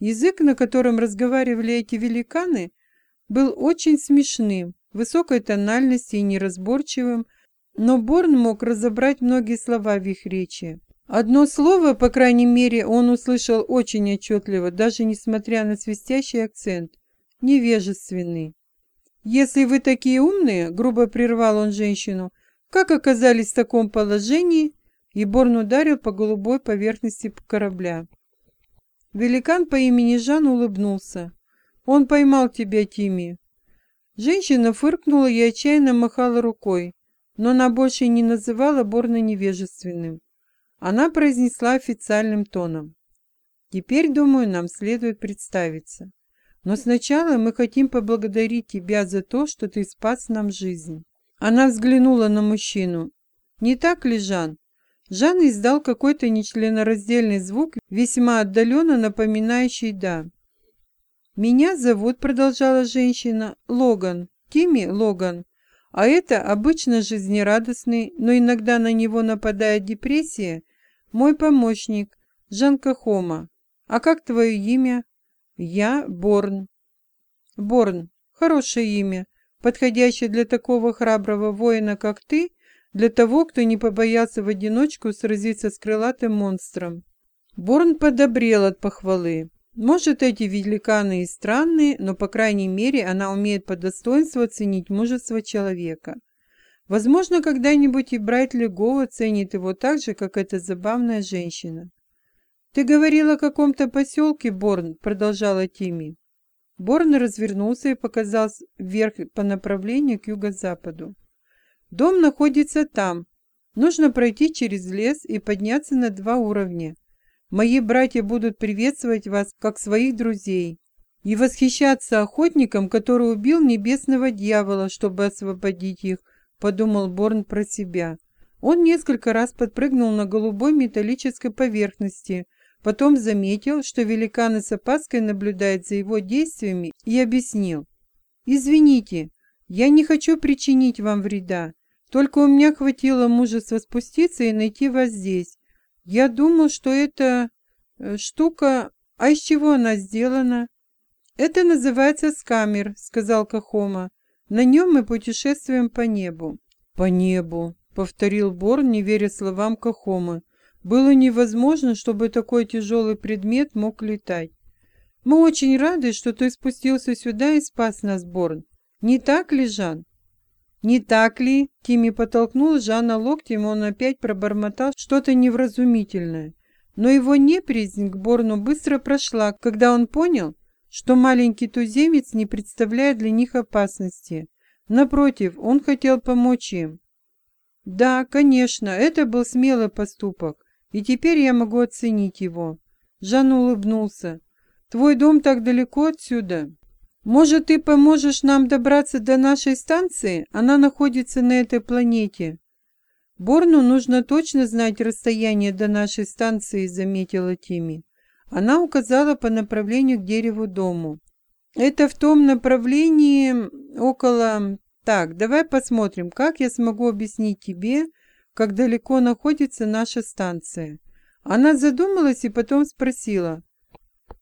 Язык, на котором разговаривали эти великаны, был очень смешным, высокой тональности и неразборчивым, но Борн мог разобрать многие слова в их речи. Одно слово, по крайней мере, он услышал очень отчетливо, даже несмотря на свистящий акцент. Невежественный. «Если вы такие умные», — грубо прервал он женщину, — «как оказались в таком положении?» И Борн ударил по голубой поверхности корабля. Великан по имени Жан улыбнулся. «Он поймал тебя, Тими». Женщина фыркнула и отчаянно махала рукой, но она больше не называла Борна невежественным. Она произнесла официальным тоном. «Теперь, думаю, нам следует представиться. Но сначала мы хотим поблагодарить тебя за то, что ты спас нам жизнь». Она взглянула на мужчину. «Не так ли, Жан?» Жан издал какой-то нечленораздельный звук, весьма отдаленно напоминающий «да». «Меня зовут», — продолжала женщина, — «Логан, Тимми Логан. А это обычно жизнерадостный, но иногда на него нападает депрессия, мой помощник, Жанка Хома. А как твое имя?» «Я Борн». «Борн, хорошее имя, подходящее для такого храброго воина, как ты, для того, кто не побоялся в одиночку сразиться с крылатым монстром. Борн подобрел от похвалы. Может, эти великаны и странные, но, по крайней мере, она умеет по достоинству оценить мужество человека. Возможно, когда-нибудь и Брайтли Гоу оценит его так же, как эта забавная женщина. «Ты говорил о каком-то поселке, Борн», — продолжала Тимми. Борн развернулся и показал вверх по направлению к юго-западу. Дом находится там. Нужно пройти через лес и подняться на два уровня. Мои братья будут приветствовать вас, как своих друзей, и восхищаться охотником, который убил небесного дьявола, чтобы освободить их, подумал Борн про себя. Он несколько раз подпрыгнул на голубой металлической поверхности, потом заметил, что великан с опаской наблюдает за его действиями и объяснил. «Извините, я не хочу причинить вам вреда. Только у меня хватило мужества спуститься и найти вас здесь. Я думал, что эта э, штука... А из чего она сделана? Это называется скамер, сказал Кахома. На нем мы путешествуем по небу. По небу, повторил Борн, не веря словам Кахомы. Было невозможно, чтобы такой тяжелый предмет мог летать. Мы очень рады, что ты спустился сюда и спас нас, Борн. Не так ли, Жан? «Не так ли?» — Тимми потолкнул Жанна локтем, он опять пробормотал что-то невразумительное. Но его неприязнь к Борну быстро прошла, когда он понял, что маленький туземец не представляет для них опасности. Напротив, он хотел помочь им. «Да, конечно, это был смелый поступок, и теперь я могу оценить его». Жан улыбнулся. «Твой дом так далеко отсюда?» Может, ты поможешь нам добраться до нашей станции? Она находится на этой планете. Борну нужно точно знать расстояние до нашей станции, заметила Тими. Она указала по направлению к дереву дому. Это в том направлении около... Так, давай посмотрим, как я смогу объяснить тебе, как далеко находится наша станция. Она задумалась и потом спросила.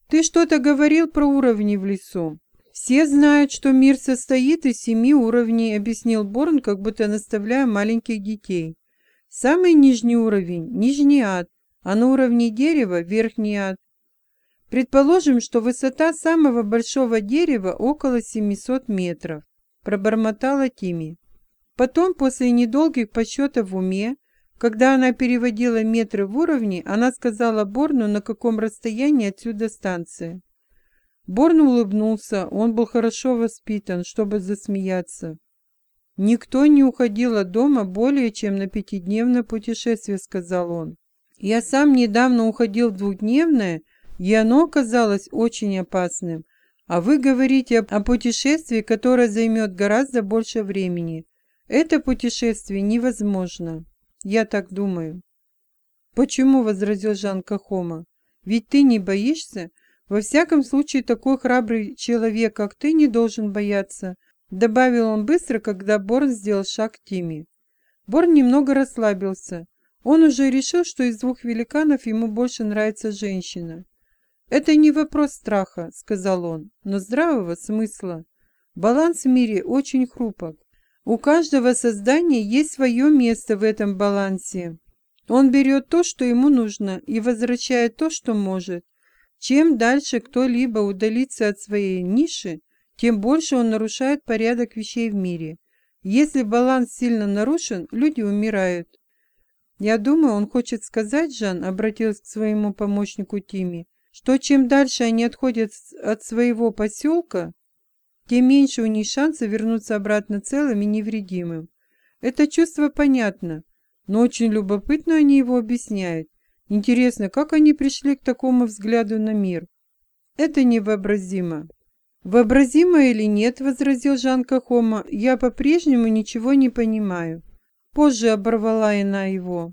Ты что-то говорил про уровни в лесу? «Все знают, что мир состоит из семи уровней», — объяснил Борн, как будто наставляя маленьких детей. «Самый нижний уровень — нижний ад, а на уровне дерева — верхний ад. Предположим, что высота самого большого дерева около 700 метров», — пробормотала Тими. Потом, после недолгих подсчетов в уме, когда она переводила метры в уровни, она сказала Борну, на каком расстоянии отсюда станция. Борн улыбнулся, он был хорошо воспитан, чтобы засмеяться. «Никто не уходил от дома более чем на пятидневное путешествие», — сказал он. «Я сам недавно уходил в двухдневное, и оно оказалось очень опасным. А вы говорите о путешествии, которое займет гораздо больше времени. Это путешествие невозможно. Я так думаю». «Почему?» — возразил Жан Кахома. «Ведь ты не боишься?» Во всяком случае, такой храбрый человек, как ты, не должен бояться, добавил он быстро, когда Борн сделал шаг к Тиме. Борн немного расслабился. Он уже решил, что из двух великанов ему больше нравится женщина. «Это не вопрос страха», — сказал он, — «но здравого смысла. Баланс в мире очень хрупок. У каждого создания есть свое место в этом балансе. Он берет то, что ему нужно, и возвращает то, что может. Чем дальше кто-либо удалится от своей ниши, тем больше он нарушает порядок вещей в мире. Если баланс сильно нарушен, люди умирают. Я думаю, он хочет сказать, Жан обратился к своему помощнику Тими, что чем дальше они отходят от своего поселка, тем меньше у них шанса вернуться обратно целым и невредимым. Это чувство понятно, но очень любопытно они его объясняют. Интересно, как они пришли к такому взгляду на мир? Это невообразимо. «Вообразимо или нет, — возразил Жан Кахома, — я по-прежнему ничего не понимаю». Позже оборвала она его.